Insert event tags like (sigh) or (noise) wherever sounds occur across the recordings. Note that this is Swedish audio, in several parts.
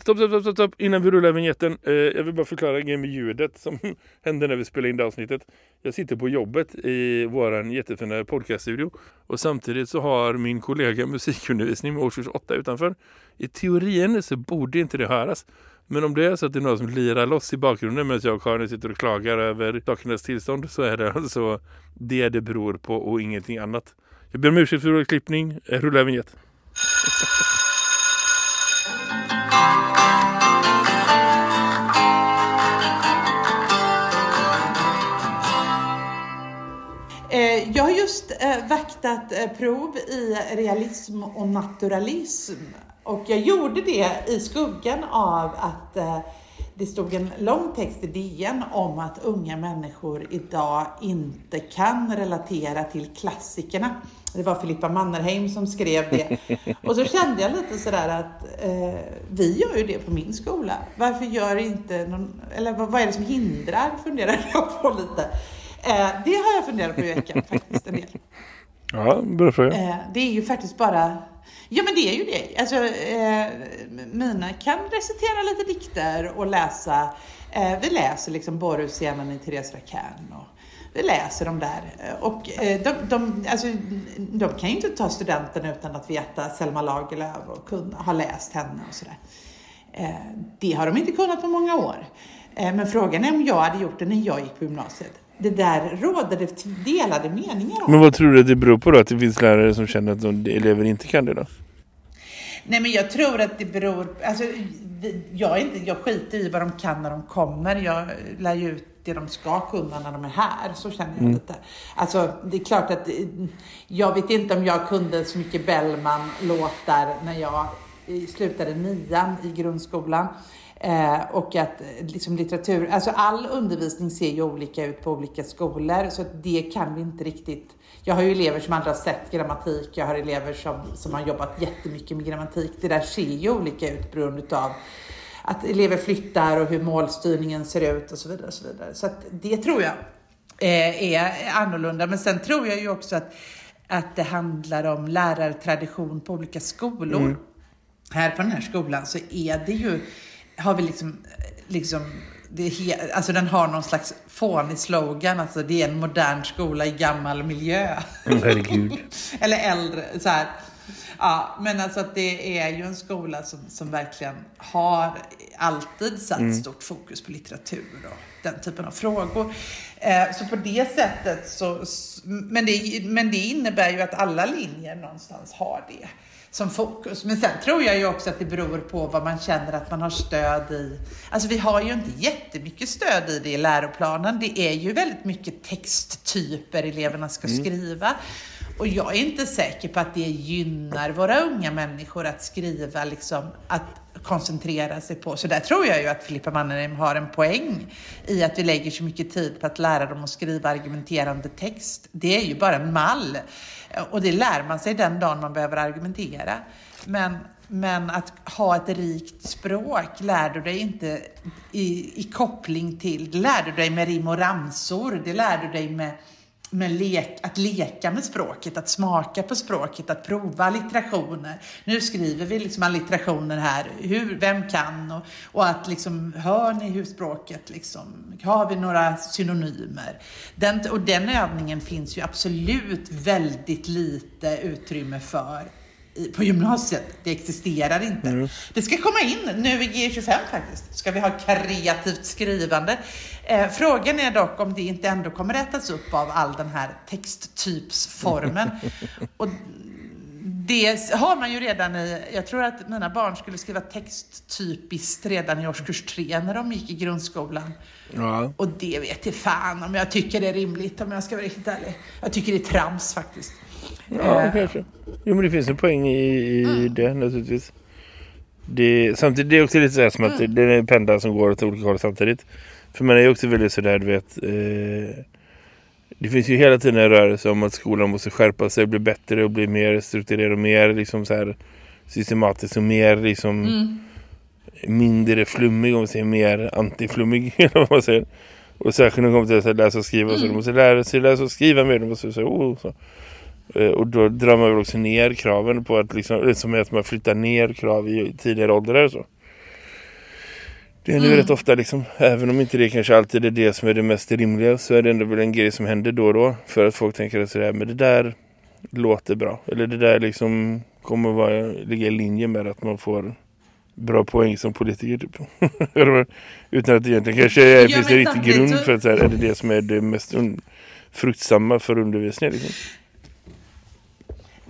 Stopp, stopp, stopp, stopp. Innan vi rullar vignetten. Eh, jag vill bara förklara grejen med ljudet som (laughs) hände när vi spelade in det avsnittet. Jag sitter på jobbet i våran jättefina podcaststudio. Och samtidigt så har min kollega musikundervisning med årskurs 8 utanför. I teorin så borde inte det höras. Men om det är så att det är någon som lirar loss i bakgrunden medan jag och Karin sitter och klagar över sakernas tillstånd så är det alltså det det beror på och ingenting annat. Jag ber om ursäkt för klippning. Rulla vinjett. (laughs) jag har just eh, vaktat eh, prov i realism och naturalism. Och jag gjorde det i skuggan av att eh, det stod en lång text i DN om att unga människor idag inte kan relatera till klassikerna. Det var Filippa Mannerheim som skrev det. Och så kände jag lite sådär att eh, vi gör ju det på min skola. Varför gör inte någon, eller vad, vad är det som hindrar, funderar jag på lite. Eh, det har jag funderat på i veckan faktiskt en del. Ja, bra fråga. Eh, det är ju faktiskt bara Ja men det är ju det. Alltså, eh, Mina kan recitera lite dikter och läsa. Vi läser liksom Borrhusianen i Therese Rakan och vi läser de där. Och de, de, alltså, de kan ju inte ta studenten utan att veta Selma Lagerlöf och kunna, ha läst henne och sådär. Det har de inte kunnat på många år. Men frågan är om jag hade gjort det när jag gick på gymnasiet det där råder det delade meningar om. Men vad tror du att det beror på då? Att det finns lärare som känner att de elever inte kan det då? Nej men jag tror att det beror, alltså jag, är inte, jag skiter i vad de kan när de kommer. Jag lär ju ut det de ska kunna när de är här. Så känner jag mm. lite. Alltså det är klart att jag vet inte om jag kunde så mycket Bellman-låtar när jag slutade nian i grundskolan. Eh, och att liksom litteratur, alltså all undervisning ser ju olika ut på olika skolor så det kan vi inte riktigt. Jag har ju elever som aldrig har sett grammatik, jag har elever som, som har jobbat jättemycket med grammatik. Det där ser ju olika ut beroende av att elever flyttar och hur målstyrningen ser ut och så vidare. Och så vidare. så att det tror jag eh, är annorlunda. Men sen tror jag ju också att, att det handlar om lärartradition på olika skolor. Mm. Här på den här skolan så är det ju har vi liksom, liksom det, alltså den har någon slags fånig slogan, alltså det är en modern skola i gammal miljö. Herregud. (laughs) Eller äldre, så här. Ja, men alltså att det är ju en skola som, som verkligen har alltid satt mm. stort fokus på litteratur och den typen av frågor. Eh, så på det sättet så, men det, men det innebär ju att alla linjer någonstans har det som fokus. Men sen tror jag ju också att det beror på vad man känner att man har stöd i. Alltså vi har ju inte jättemycket stöd i det i läroplanen. Det är ju väldigt mycket texttyper eleverna ska mm. skriva. Och jag är inte säker på att det gynnar våra unga människor att skriva, liksom, att koncentrera sig på. Så där tror jag ju att Filippa Mannerheim har en poäng i att vi lägger så mycket tid på att lära dem att skriva argumenterande text. Det är ju bara en mall. Och det lär man sig den dagen man behöver argumentera. Men, men att ha ett rikt språk lär du dig inte i, i koppling till, det lär du dig med rim och ramsor, det lär du dig med med lek, att leka med språket, att smaka på språket, att prova allitterationer. Nu skriver vi liksom allitterationer här, hur, vem kan? Och, och att liksom, hör ni hur språket liksom, har vi några synonymer? Den, och den övningen finns ju absolut väldigt lite utrymme för på gymnasiet. Det existerar inte. Mm. Det ska komma in nu i G25 faktiskt. Ska vi ha kreativt skrivande. Eh, frågan är dock om det inte ändå kommer ätas upp av all den här texttypsformen. (laughs) Och det har man ju redan i, jag tror att mina barn skulle skriva texttypiskt redan i årskurs tre när de gick i grundskolan. Ja. Och det vet jag fan om jag tycker det är rimligt om jag ska vara riktigt ärlig. Jag tycker det är trams faktiskt. Ja, eh. kanske. Jo, men det finns en poäng i, i mm. det naturligtvis. Det, samtidigt, det är också lite så här som att mm. det är en pendel som går åt olika håll samtidigt. För man är ju också väldigt sådär, du vet... Eh, det finns ju hela tiden en rörelse om att skolan måste skärpa sig, bli bättre och bli mer strukturerad och mer liksom så här systematisk och mer liksom mm. mindre flummig och säger mer antiflummig (laughs) eller vad man säger. Och särskilt när det kommer till att läsa och skriva mm. så de måste lära sig läsa och skriva mer, de måste säga oh, så. Eh, och då drar man väl också ner kraven på att liksom, som är att man flyttar ner krav i tidigare åldrar och så. Det händer ju rätt ofta liksom, även om inte det kanske alltid är det som är det mest rimliga så är det ändå väl en grej som händer då och då för att folk tänker att sådär, men det där låter bra. Eller det där liksom kommer vara, ligga i linje med att man får bra poäng som politiker typ. (laughs) Utan att det egentligen kanske är, Ja, finns en riktig grund för att så här, är det det som är det mest fruktsamma för undervisningen. Liksom.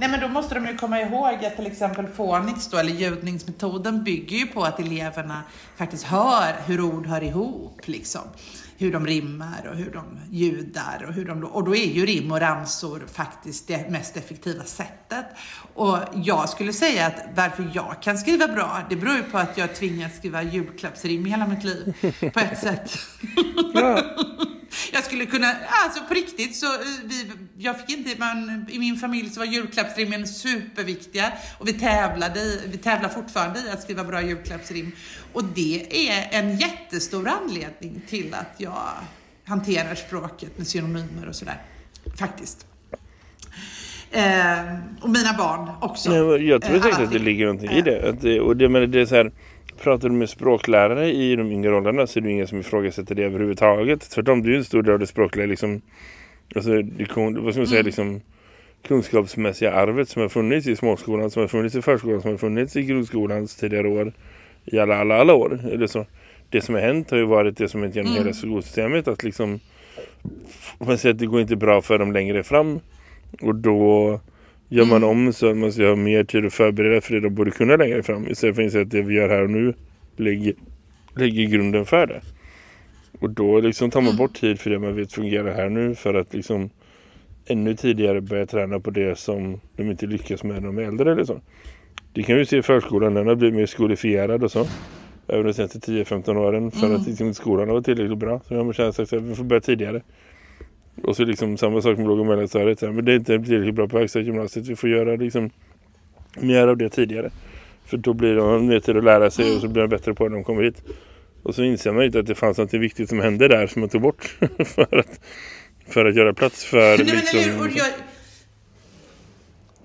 Nej men då måste de ju komma ihåg att till exempel Fonix då, eller ljudningsmetoden bygger ju på att eleverna faktiskt hör hur ord hör ihop liksom. Hur de rimmar och hur de ljudar och hur de, och då är ju rim och ramsor faktiskt det mest effektiva sättet. Och jag skulle säga att varför jag kan skriva bra, det beror ju på att jag tvingats skriva julklappsrim hela mitt liv på ett sätt. Ja. (laughs) Jag skulle kunna, alltså på riktigt så, eh, vi, jag fick inte, man, i min familj så var julklappsrimmen superviktiga och vi tävlade, vi tävlar fortfarande i att skriva bra julklappsrim. Och det är en jättestor anledning till att jag hanterar språket med synonymer och sådär. Faktiskt. Eh, och mina barn också. Nej, jag tror Eh, säkert att det ligger någonting i det. Att och det, men det är så här, pratar du med språklärare i de yngre åldrarna så är det ingen som ifrågasätter det överhuvudtaget. Tvärtom, det är en stor del av det språkliga liksom, alltså, det, vad ska man säga, liksom, kunskapsmässiga arvet som har funnits i småskolan, som har funnits i förskolan, som har funnits i grundskolans tidigare år, i alla, alla, alla år. Eller så. Det som har hänt har ju varit det som är genom hela skolsystemet, att liksom, man säger att det går inte bra för dem längre fram. Och då gör man om så att man ska ha mer tid att förbereda för det de borde kunna längre fram. Istället för att inse att det vi gör här och nu lägger, lägger grunden för det. Och då liksom tar man bort tid för det man vet fungerar här nu för att liksom ännu tidigare börja träna på det som de inte lyckas med när de är äldre eller så. Det kan vi se i förskolan, den har blivit mer skolifierad och så. Över de senaste 10-15 åren för att liksom, skolan varit tillräckligt bra. Så man känt att vi får börja tidigare. Och så liksom samma sak med låg- och mellanstadiet. Men det är inte tillräckligt bra på högstadiegymnasiet. Vi får göra liksom mer av det tidigare. För då blir de mer tid att lära sig och så blir de bättre på det när de kommer hit. Och så inser man inte att det fanns något viktigt som hände där som man tog bort. (laughs) för, att, för att göra plats för Nej, liksom... eller hur?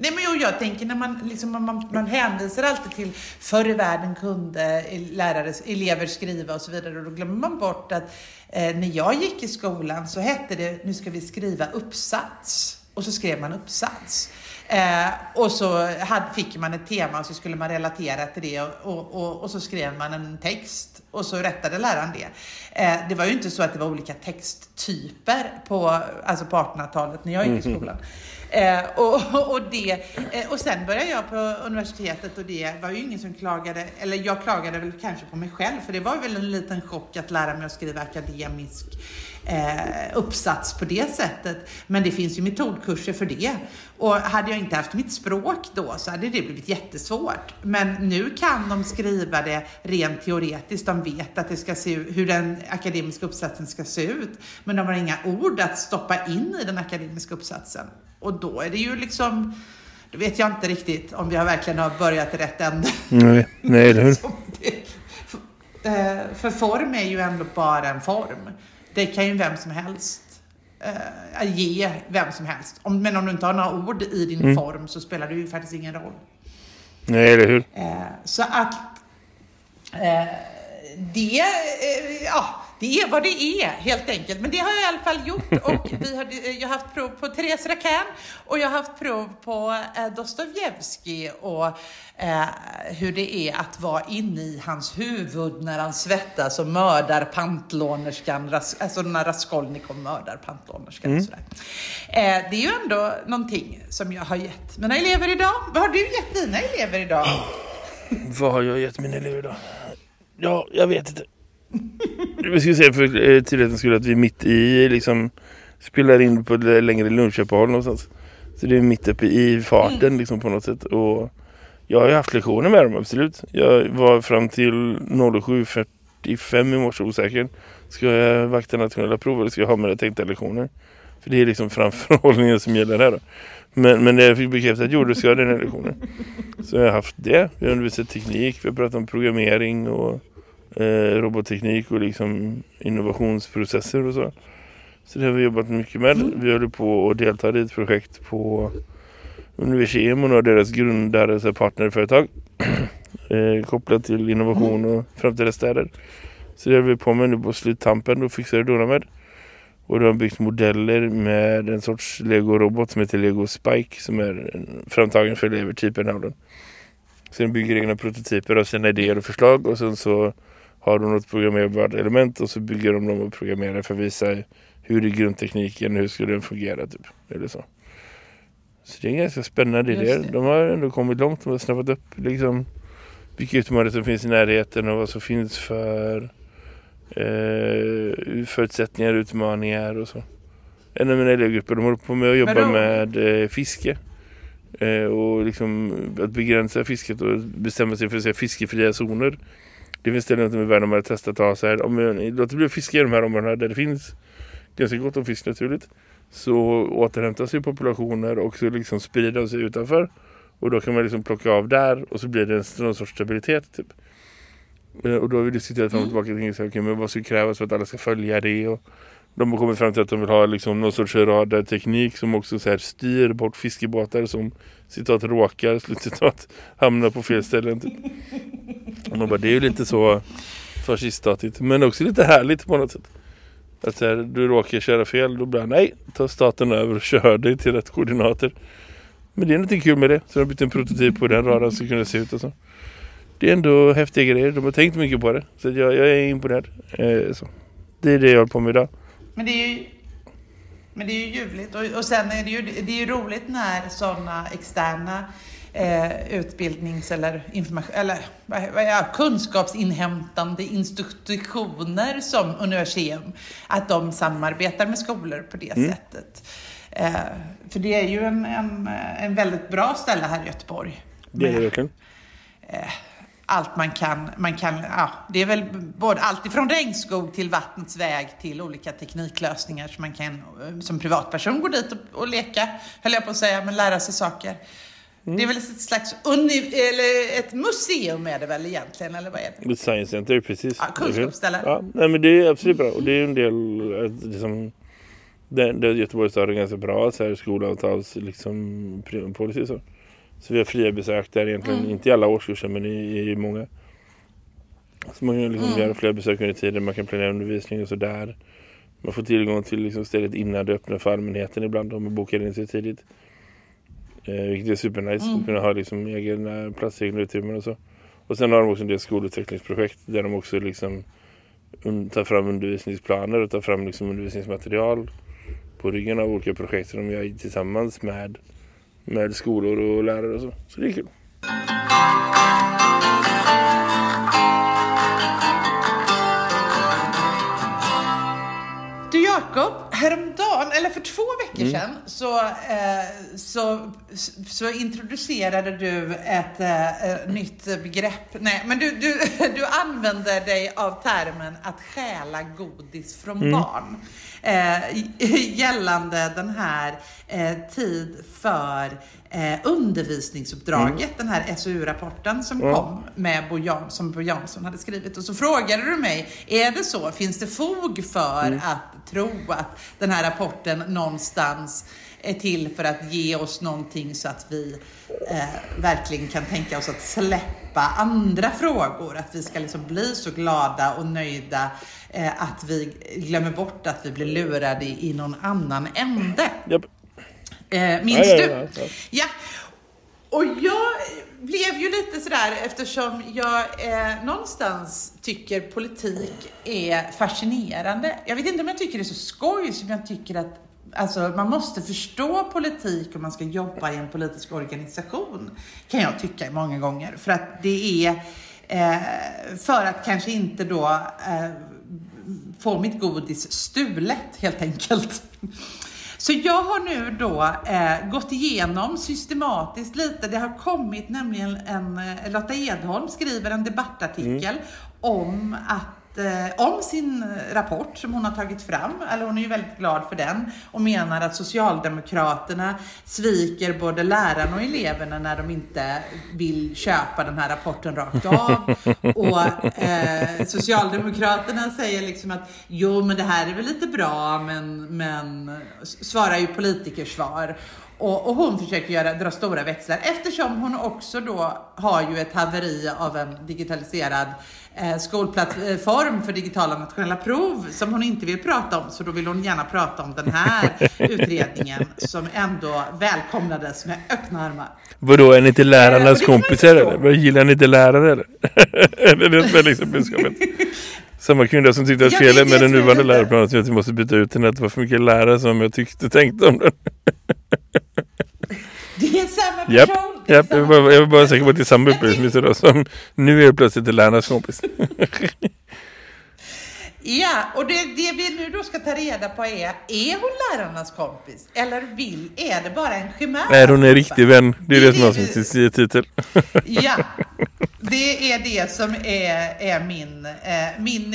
Nej, men och jag tänker när man, liksom, man, man hänvisar alltid till förr i världen kunde lärare, elever skriva och så vidare och då glömmer man bort att eh, när jag gick i skolan så hette det nu ska vi skriva uppsats och så skrev man uppsats. Eh, och så hade, fick man ett tema och så skulle man relatera till det och, och, och, och så skrev man en text och så rättade läraren det. Eh, det var ju inte så att det var olika texttyper på, alltså på 1800-talet när jag gick i skolan. Eh, och, och, det, eh, och sen började jag på universitetet och det var ju ingen som klagade, eller jag klagade väl kanske på mig själv för det var väl en liten chock att lära mig att skriva akademisk eh, uppsats på det sättet. Men det finns ju metodkurser för det. Och hade jag inte haft mitt språk då så hade det blivit jättesvårt. Men nu kan de skriva det rent teoretiskt. De vet att det ska se ut, hur den akademiska uppsatsen ska se ut. Men de har inga ord att stoppa in i den akademiska uppsatsen. Och då är det ju liksom, då vet jag inte riktigt om vi har verkligen har börjat i rätt ände. Nej, nej, eller hur? (laughs) Eh, För form är ju ändå bara en form. Det kan ju vem som helst eh, ge vem som helst. Om, men om du inte har några ord i din Mm. form så spelar det ju faktiskt ingen roll. Nej, eller hur? Eh, så att eh, det, eh, ja, det är vad det är helt enkelt. Men det har jag i alla fall gjort. (laughs) Och vi har, eh, jag har haft prov på Therese Rakan och jag har haft prov på eh, Dostojevskij och eh, hur det är att vara inne i hans huvud när han svettas och mördar pantlånerskan, Ras- alltså när Raskolnikov mördar pantlånerskan. Och sådär. Eh, det är ju ändå någonting som jag har gett mina elever idag. Vad har du gett dina elever idag? Vad har jag gett mina elever idag? Ja, jag vet inte. Vi ska säga för eh, tydlighetens skull att vi är mitt i liksom spelar in på ett längre lunchuppehåll någonstans. Så det är mitt uppe i farten liksom på något sätt. Och jag har ju haft lektioner med dem, absolut. Jag var fram till 07.45 i morse osäker. Ska jag vakta nationella prov eller ska jag ha mina tänkta lektioner? För det är liksom framförhållningen som gäller här då. Men, men jag fick bekräftat att jo, du ska ha den här lektionen. Så jag har haft det. Vi har undervisat teknik, vi har pratat om programmering och eh, robotteknik och liksom innovationsprocesser och så. Så det har vi jobbat mycket med. Vi håller på och deltar i ett projekt på Universium och några av deras grundare, så partnerföretag (clears throat) eh, kopplat till innovation och framtida städer. Så det är vi på med nu på sluttampen. Då fixar det med. Och de har byggt modeller med en sorts Lego-robot som heter Lego Spike som är framtagen för elever-typen av den. Så de bygger egna prototyper av sina idéer och förslag och sen så har de något programmerbart element och så bygger de dem och programmerar för att visa hur är grundtekniken, hur skulle den fungera typ. Eller så. Så det är en ganska spännande idé. De har ändå kommit långt, de har snabbat upp liksom vilka utmaningar som finns i närheten och vad som finns för eh, förutsättningar, utmaningar och så. En av mina elevgrupper de håller på med att jobba med eh, fiske. Eh, och liksom att begränsa fisket och bestämma sig för att säga fiskefria zoner. Det finns ställen som är värda om att testa att ta så här. Om jag låter bli att fiska i de här områdena där det finns ganska gott om fisk naturligt. Så återhämtas ju populationer och så liksom sprider sig utanför. Och då kan man liksom plocka av där och så blir det en, någon sorts stabilitet typ. Eh, och då har vi diskuterat fram och mm. tillbaka kring okay, men vad ska krävas för att alla ska följa det och de har kommit fram till att de vill ha liksom någon sorts radarteknik som också så här styr bort fiskebåtar som citat råkar, slutcitat, (laughs) hamnar på fel ställen. Typ. Och de bara, det är ju lite så fasciststatigt men också lite härligt på något sätt. Att så här, du råkar köra fel, då blir nej, ta staten över och kör dig till rätt koordinater. Men det är något kul med det. Så de har bytt en prototyp på den radarn ska kunna se ut och så. Det är ändå häftiga grejer. De har tänkt mycket på det. Så jag, jag är imponerad. Eh, så. Det är det jag håller på med idag. Men det är ju, men det är ju ljuvligt. Och, och sen är det ju, det är ju roligt när sådana externa eh, utbildnings eller, information, eller är, kunskapsinhämtande institutioner som Universium, att de samarbetar med skolor på det mm. sättet. Eh, för det är ju en, en, en väldigt bra ställe här i Göteborg. Det är det verkligen. Eh, allt man kan, man kan ja, det är väl både allt ifrån regnskog till vattnets väg till olika tekniklösningar som man kan som privatperson gå dit och, och leka, höll jag på att säga, men lära sig saker. Mm. Det är väl ett slags eller ett museum är det väl egentligen, eller vad är det? Ett science center, precis. Ja, kunskapsställe. Ja, nej, men det är absolut bra. Och det är en del, liksom, det, det Göteborg har ganska bra så här, skolavtals liksom, policy så. Så vi har fria besök där egentligen, mm. inte i alla årskurser men i, i många. Så man kan liksom mm. göra fler besök under tiden, man kan planera undervisning och sådär. Man får tillgång till liksom stället innan det öppnar för allmänheten ibland om man bokar in sig tidigt. Eh, vilket är supernice, mm. att kunna ha liksom egna platser, egna utrymmen och så. Och sen har de också en del skolutvecklingsprojekt där de också liksom tar fram undervisningsplaner och tar fram liksom undervisningsmaterial på ryggen av olika projekt som de gör tillsammans med med skolor och lärare och så. Så det är kul. Du Jakob, häromdagen, eller för två veckor mm. sedan, så, eh, så, så introducerade du ett eh, nytt begrepp. Nej, men du, du, (laughs) du använder dig av termen att stjäla godis från mm. barn eh, (laughs) gällande den här eh, tid för undervisningsuppdraget, mm. den här SOU-rapporten som mm. kom med Bo Jansson, som Bo Jansson hade skrivit. Och så frågade du mig, är det så? Finns det fog för mm. att tro att den här rapporten någonstans är till för att ge oss någonting så att vi eh, verkligen kan tänka oss att släppa andra frågor. Att vi ska liksom bli så glada och nöjda eh, att vi glömmer bort att vi blir lurade i, i någon annan ände. Yep. Eh, minns ja, du? Ja, ja, ja. Och jag blev ju lite sådär eftersom jag eh, någonstans tycker politik är fascinerande. Jag vet inte om jag tycker det är så skoj som jag tycker att Alltså, man måste förstå politik om man ska jobba i en politisk organisation, kan jag tycka många gånger. För att det är eh, för att kanske inte då eh, få mitt godis stulet helt enkelt. Så jag har nu då eh, gått igenom systematiskt lite. Det har kommit nämligen en, eh, Lotta Edholm skriver en debattartikel mm. om att om sin rapport som hon har tagit fram, eller hon är ju väldigt glad för den, och menar att Socialdemokraterna sviker både lärarna och eleverna när de inte vill köpa den här rapporten rakt av. (laughs) och eh, Socialdemokraterna säger liksom att jo, men det här är väl lite bra, men, men svarar ju politikersvar. och, och hon försöker göra, dra stora växlar eftersom hon också då har ju ett haveri av en digitaliserad eh, skolplattform för digitala nationella prov som hon inte vill prata om. Så då vill hon gärna prata om den här (laughs) utredningen som ändå välkomnades med öppna armar. Vadå, är ni inte lärarnas eh, kompisar eller? Gillar ni inte lärare eller? (laughs) är det det liksom budskapet? (laughs) Samma kvinna som tyckte att felet med den nuvarande läroplanen är att vi måste byta ut den att det var för mycket lärare som jag tyckte tänkte om den. Det är samma person. Japp, jag, var, jag var bara säker på att det är samma upplysning som nu är det plötsligt lärarnas kompis. (laughs) Ja, och det, det vi nu då ska ta reda på är, är hon lärarnas kompis? Eller vill, är det bara en chimär? Är hon en riktig vän? Det är det, det som har sin titel. (laughs) Ja, det är det som är, är min, eh, min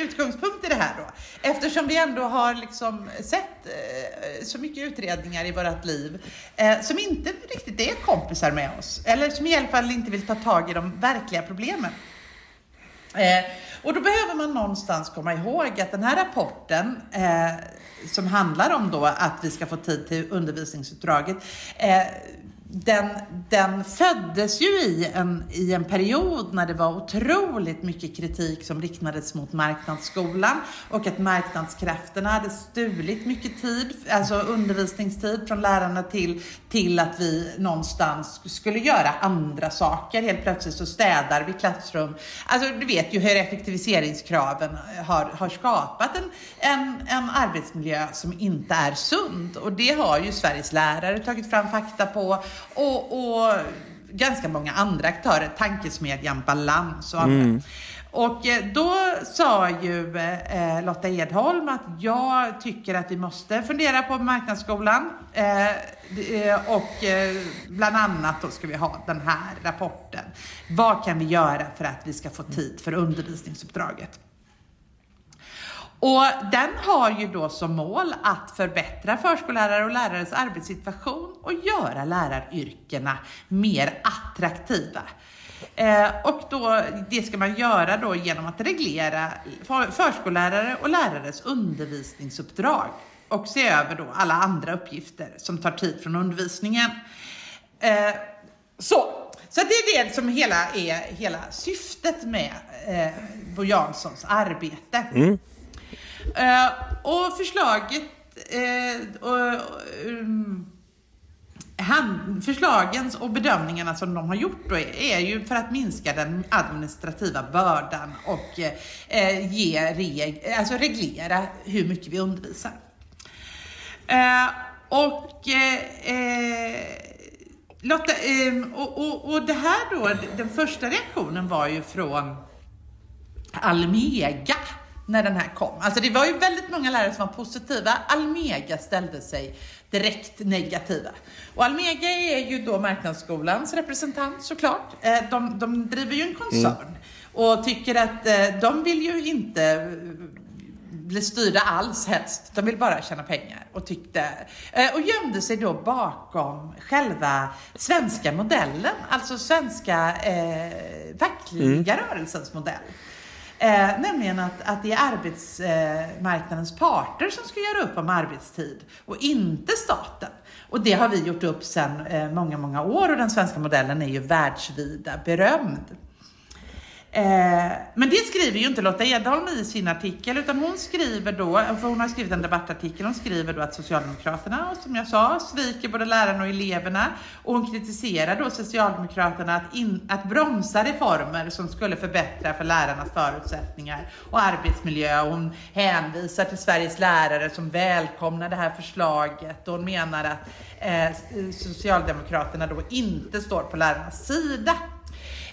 utgångspunkt i det här då. Eftersom vi ändå har liksom sett eh, så mycket utredningar i vårt liv eh, som inte riktigt är kompisar med oss. Eller som i alla fall inte vill ta tag i de verkliga problemen. Och då behöver man någonstans komma ihåg att den här rapporten eh, som handlar om då att vi ska få tid till undervisningsuppdraget eh, den, den föddes ju i en, i en period när det var otroligt mycket kritik som riktades mot marknadsskolan och att marknadskrafterna hade stulit mycket tid, alltså undervisningstid från lärarna till, till att vi någonstans skulle göra andra saker. Helt plötsligt så städar vi klassrum. Alltså du vet ju hur effektiviseringskraven har, har skapat en, en, en arbetsmiljö som inte är sund och det har ju Sveriges lärare tagit fram fakta på och, och ganska många andra aktörer, tankesmedjan Balans och andra. Mm. Och eh, då sa ju eh, Lotta Edholm att jag tycker att vi måste fundera på marknadsskolan. Eh, eh, och eh, bland annat då ska vi ha den här rapporten. Vad kan vi göra för att vi ska få tid för undervisningsuppdraget? Och den har ju då som mål att förbättra förskollärare och lärares arbetssituation och göra läraryrkena mer attraktiva. Eh, och då, det ska man göra då genom att reglera förskollärare och lärares undervisningsuppdrag och se över då alla andra uppgifter som tar tid från undervisningen. Eh, så, så det är det som hela är hela syftet med eh, Bo Janssons arbete. Mm. Eh, och förslaget eh, och, um, han, förslagen och bedömningarna som de har gjort då är, är ju för att minska den administrativa bördan och eh, ge reg, alltså reglera hur mycket vi undervisar. Eh, och, eh, Lotta, och, och, och det här då, den första reaktionen var ju från Almega när den här kom. Alltså det var ju väldigt många lärare som var positiva. Almega ställde sig direkt negativa. Och Almega är ju då marknadsskolans representant såklart. Eh, de, de driver ju en koncern mm. och tycker att eh, de vill ju inte eh, bli styrda alls helst. De vill bara tjäna pengar och tyckte och gömde sig då bakom själva svenska modellen, alltså svenska eh, fackliga mm. rörelsens modell. Eh, nämligen att, att det är arbetsmarknadens eh, parter som ska göra upp om arbetstid och inte staten. Och det har vi gjort upp sedan eh, många, många år och den svenska modellen är ju världsvida berömd. Eh, men det skriver ju inte Lotta Edholm i sin artikel, utan hon skriver då, för hon har skrivit en debattartikel, hon skriver då att Socialdemokraterna, som jag sa, sviker både lärarna och eleverna. Och hon kritiserar då Socialdemokraterna att, in, att bromsa reformer som skulle förbättra för lärarnas förutsättningar och arbetsmiljö. Och hon hänvisar till Sveriges lärare som välkomnar det här förslaget och hon menar att eh, Socialdemokraterna då inte står på lärarnas sida.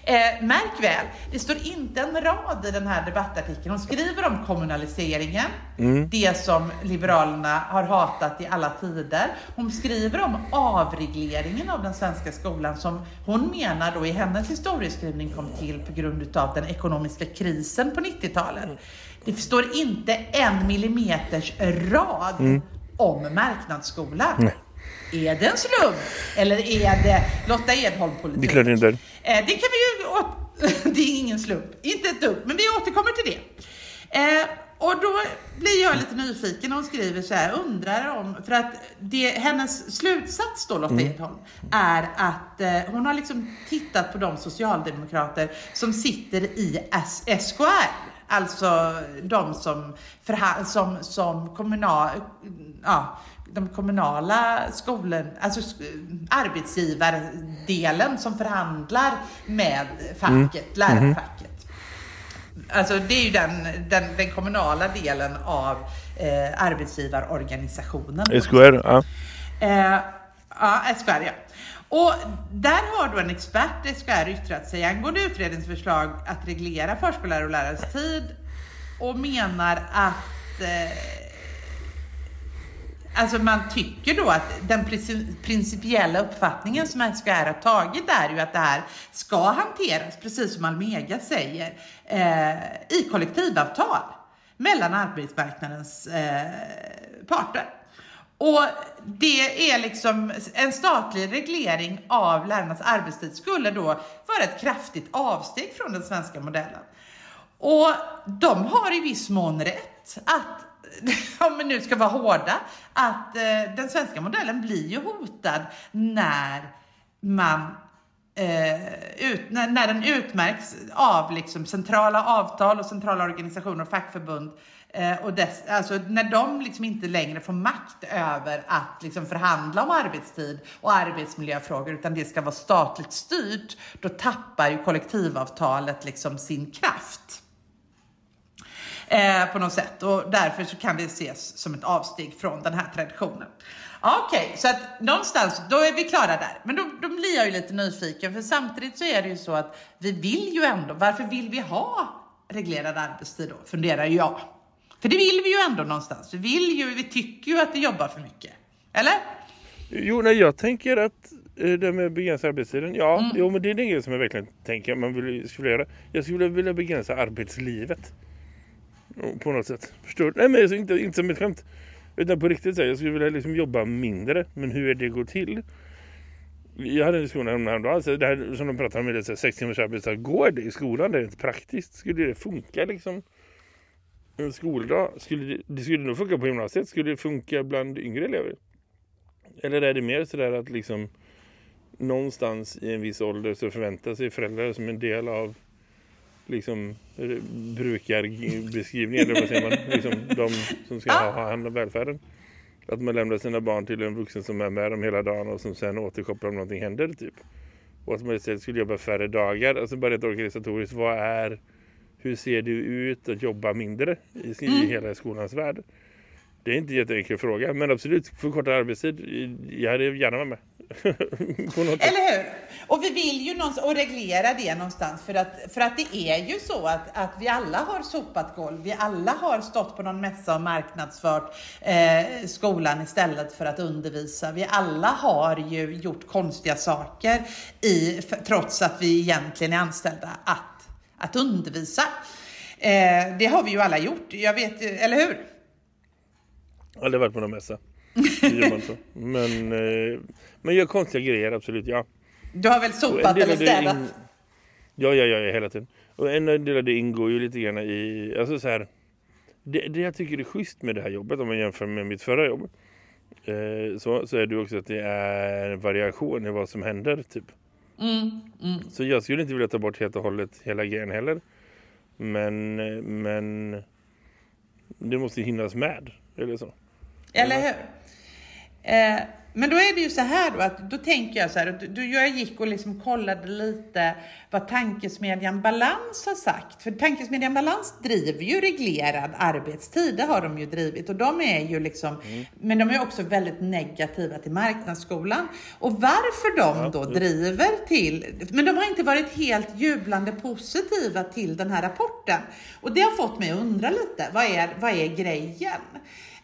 Eh, märk väl, det står inte en rad i den här debattartikeln. Hon skriver om kommunaliseringen, mm. det som Liberalerna har hatat i alla tider. Hon skriver om avregleringen av den svenska skolan som hon menar då i hennes historieskrivning kom till på grund av den ekonomiska krisen på 90-talet. Mm. Det står inte en millimeters rad mm. om marknadsskolan. Är det en slump? Eller är det Lotta Edholm-politik? Det är klart inte eh, Det kan vi ju... (laughs) Det är ingen slump. Inte ett dugg. Men vi återkommer till det. Eh, och då blir jag lite nyfiken. Hon skriver så här, undrar om, för att det, hennes slutsats då, Lotta mm. Edholm, är att eh, hon har liksom tittat på de socialdemokrater som sitter i SKR. Alltså de som, som, som kommunal, ja, de kommunala skolorna, alltså arbetsgivardelen som förhandlar med facket, mm. lärarfacket. Alltså det är ju den, den, den kommunala delen av eh, arbetsgivarorganisationen. SKR, ja. Eh, ja, SKR ja. Och där har då en expert, SKR, yttrat sig angående utredningsförslag att reglera förskollärare och lärares tid och menar att eh, Alltså man tycker då att den principiella uppfattningen som SKR har tagit är ju att det här ska hanteras, precis som Almega säger, eh, i kollektivavtal mellan arbetsmarknadens eh, parter. Och det är liksom en statlig reglering av lärarnas arbetstid skulle då vara ett kraftigt avsteg från den svenska modellen. Och de har i viss mån rätt att (laughs) om vi nu ska vara hårda, att eh, den svenska modellen blir ju hotad när man eh, ut, när, när den utmärks av liksom centrala avtal och centrala organisationer och fackförbund eh, och dess, alltså när de liksom inte längre får makt över att liksom förhandla om arbetstid och arbetsmiljöfrågor utan det ska vara statligt styrt, då tappar ju kollektivavtalet liksom sin kraft eh, på något sätt och därför så kan det ses som ett avsteg från den här traditionen. Okej, okay, så att någonstans, då är vi klara där. Men då, då blir jag ju lite nyfiken, för samtidigt så är det ju så att vi vill ju ändå, varför vill vi ha reglerad arbetstid då? Funderar jag. För det vill vi ju ändå någonstans. Vi vill ju, vi tycker ju att det jobbar för mycket. Eller? Jo, nej, jag tänker att eh, det med begränsa arbetstiden, ja, mm. jo, men det är det som jag verkligen tänker man vill, skulle göra. Jag skulle vilja begränsa arbetslivet på något sätt. Förstår Nej men inte, inte som ett skämt. Utan på riktigt så jag skulle vilja liksom jobba mindre. Men hur är det går till? Jag hade en diskussion häromdagen. Alltså det här som de pratar om, det, så här, sex timmars arbetsdag. Går det i skolan? Det är inte praktiskt. Skulle det funka liksom? En skoldag? Skulle det, det skulle nog funka på gymnasiet. Skulle det funka bland yngre elever? Eller är det mer sådär att liksom någonstans i en viss ålder så förväntar sig föräldrar som en del av liksom brukarbeskrivningar eller vad säger man, liksom de som ska ha, ha hand om välfärden. Att man lämnar sina barn till en vuxen som är med dem hela dagen och som sen återkopplar om någonting händer typ. Och att man istället skulle jobba färre dagar, alltså bara ett organisatoriskt, vad är, hur ser det ut att jobba mindre i, i mm. hela skolans värld? Det är inte en jätteenkel fråga, men absolut förkortad arbetstid, jag hade gärna varit med. (laughs) Eller hur? Och vi vill ju någonstans, och reglera det någonstans för att, för att det är ju så att, att vi alla har sopat golv. Vi alla har stått på någon mässa och marknadsfört eh, skolan istället för att undervisa. Vi alla har ju gjort konstiga saker i, för, trots att vi egentligen är anställda att, att undervisa. Eh, det har vi ju alla gjort, jag vet, eller hur? Aldrig varit på någon mässa. Men, eh, men gör konstiga grejer, absolut, ja. Du har väl sopat eller städat? Ja, ja, ja, hela tiden. Och en del av det ingår ju lite grann i, alltså så här, det, det jag tycker är schysst med det här jobbet om man jämför med mitt förra jobb. Eh, så, så är det också att det är variation i vad som händer, typ. Mm, mm. Så jag skulle inte vilja ta bort helt och hållet hela grejen heller. Men, men det måste hinnas med, eller så. Eller hur? Eh, men då är det ju så här då, att då tänker jag så här, då, jag gick och liksom kollade lite vad tankesmedjan Balans har sagt. För tankesmedjan Balans driver ju reglerad arbetstid, det har de ju drivit. Och de är ju liksom, mm. men de är också väldigt negativa till marknadsskolan. Och varför de ja, då driver till, men de har inte varit helt jublande positiva till den här rapporten. Och det har fått mig att undra lite, vad är, vad är grejen?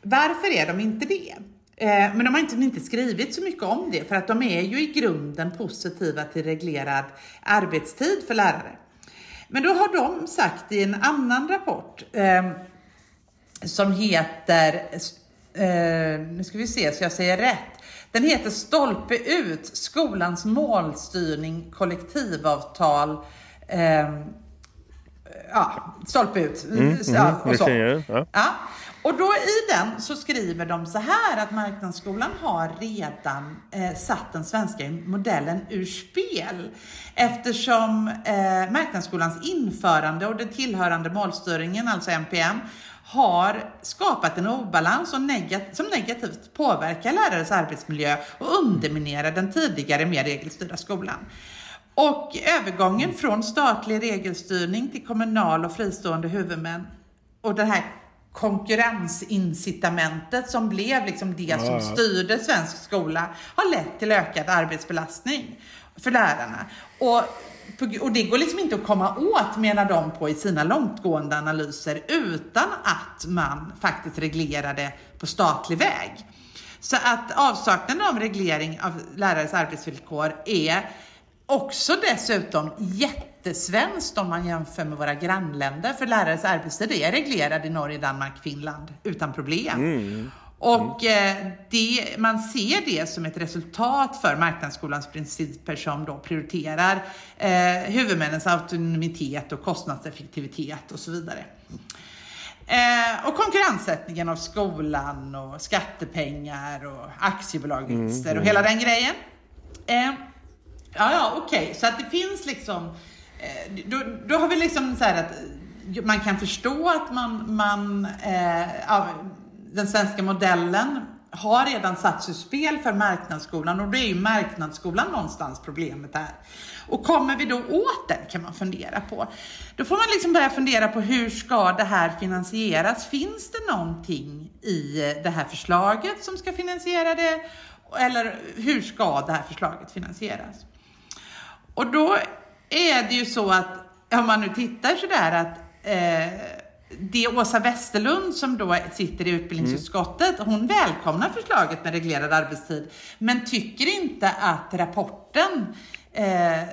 Varför är de inte det? Eh, men de har inte, inte skrivit så mycket om det för att de är ju i grunden positiva till reglerad arbetstid för lärare. Men då har de sagt i en annan rapport eh, som heter, eh, nu ska vi se så jag säger rätt, den heter Stolpe ut, skolans målstyrning, kollektivavtal, eh, ja, stolpe ut. Mm, ja, mm, och det så. ja. Ja. Och då i den så skriver de så här att marknadsskolan har redan eh, satt den svenska modellen ur spel eftersom eh, marknadsskolans införande och den tillhörande målstyrningen, alltså MPM, har skapat en obalans som, negat som negativt påverkar lärares arbetsmiljö och underminerar den tidigare mer regelstyrda skolan. Och övergången från statlig regelstyrning till kommunal och fristående huvudmän och det här konkurrensincitamentet som blev liksom det som styrde svensk skola har lett till ökad arbetsbelastning för lärarna. Och, och det går liksom inte att komma åt menar de på i sina långtgående analyser utan att man faktiskt reglerar det på statlig väg. Så att avsaknaden av reglering av lärares arbetsvillkor är också dessutom jättesvenskt om man jämför med våra grannländer. För lärares arbetstid är reglerad i Norge, Danmark, Finland utan problem. Mm. Och eh, det, man ser det som ett resultat för marknadsskolans principer som då prioriterar eh, huvudmännens autonomitet och kostnadseffektivitet och så vidare. Eh, och konkurrenssättningen av skolan och skattepengar och aktiebolagsvinster Mm, och hela den grejen. Ja, ja, okej. Okay. Så att det finns liksom, eh, då, då har vi liksom så här att eh, man kan förstå att man, man eh, den svenska modellen har redan satts ur spel för marknadsskolan och då är ju marknadsskolan någonstans problemet är. Och kommer vi då åt den kan man fundera på. Då får man liksom börja fundera på hur ska det här finansieras? Finns det någonting i eh, det här förslaget som ska finansiera det? Eller hur ska det här förslaget finansieras? Och då är det ju så att om man nu tittar sådär att eh, det är Åsa Westerlund som då sitter i utbildningsutskottet, hon välkomnar förslaget med reglerad arbetstid, men tycker inte att rapporten eh,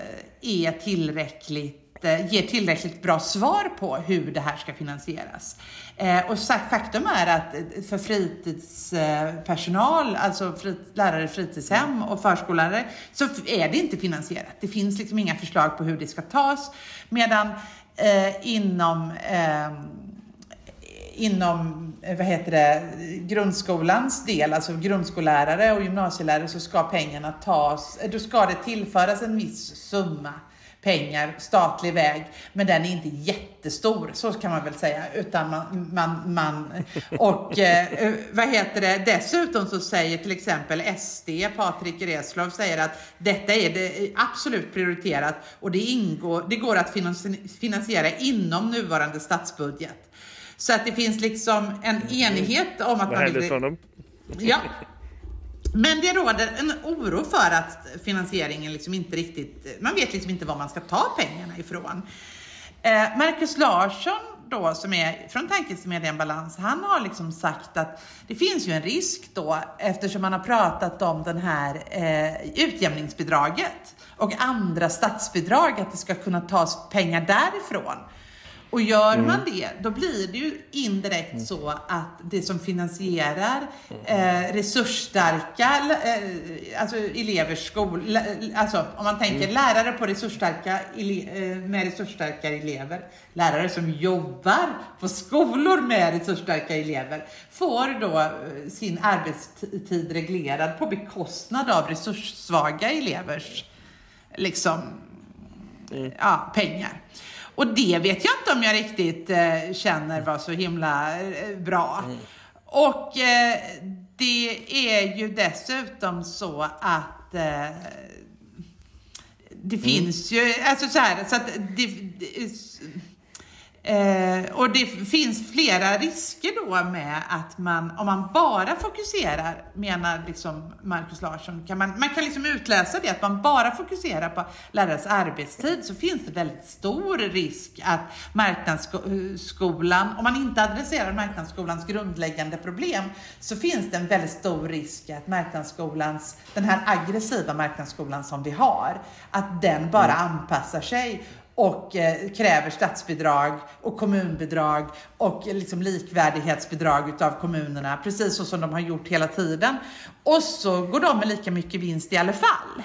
är tillräckligt eh, ger tillräckligt bra svar på hur det här ska finansieras. Eh, och faktum är att eh, för fritidspersonal, alltså frit lärare i fritidshem och förskollärare, så är det inte finansierat. Det finns liksom inga förslag på hur det ska tas. Medan eh, inom ehm, eh, inom vad heter det, grundskolans del, alltså grundskollärare och gymnasielärare, så ska pengarna tas, eh, då ska det tillföras en viss summa pengar statlig väg, men den är inte jättestor, så kan man väl säga, utan man, man, man och eh, vad heter det, dessutom så säger till exempel SD, Patrik Reslov säger att detta är det absolut prioriterat och det, ingår, det går att finansiera inom nuvarande statsbudget. Så att det finns liksom en enighet om att Vad man vill... honom? Ja. Men det råder en oro för att finansieringen liksom inte riktigt, man vet liksom inte var man ska ta pengarna ifrån. Eh, Marcus Larsson då som är från Tankesmedjan Balans, han har liksom sagt att det finns ju en risk då eftersom man har pratat om den här eh, utjämningsbidraget och andra statsbidrag, att det ska kunna tas pengar därifrån. Och gör Mm. man det, då blir det ju indirekt så att det som finansierar eh, resursstarka eh, alltså elevers skol, alltså om man tänker Mm. lärare på resursstarka, eh, med resursstarka elever, lärare som jobbar på skolor med resursstarka elever, får då eh, sin arbetstid reglerad på bekostnad av resurssvaga elevers liksom, Mm. ja, pengar. Och det vet jag inte om jag riktigt eh, känner var så himla eh, bra. Mm. Och eh, det är ju dessutom så att eh, det Mm. finns ju, alltså så här, så att det, det Eh, och det finns flera risker då med att man, om man bara fokuserar, menar liksom Markus Larsson, kan man, man kan liksom utläsa det, att man bara fokuserar på lärares arbetstid så finns det väldigt stor risk att marknadsskolan, om man inte adresserar marknadsskolans grundläggande problem, så finns det en väldigt stor risk att marknadsskolans, den här aggressiva marknadsskolan som vi har, att den bara anpassar sig och eh, kräver statsbidrag och kommunbidrag och liksom likvärdighetsbidrag utav kommunerna, precis så som de har gjort hela tiden. Och så går de med lika mycket vinst i alla fall.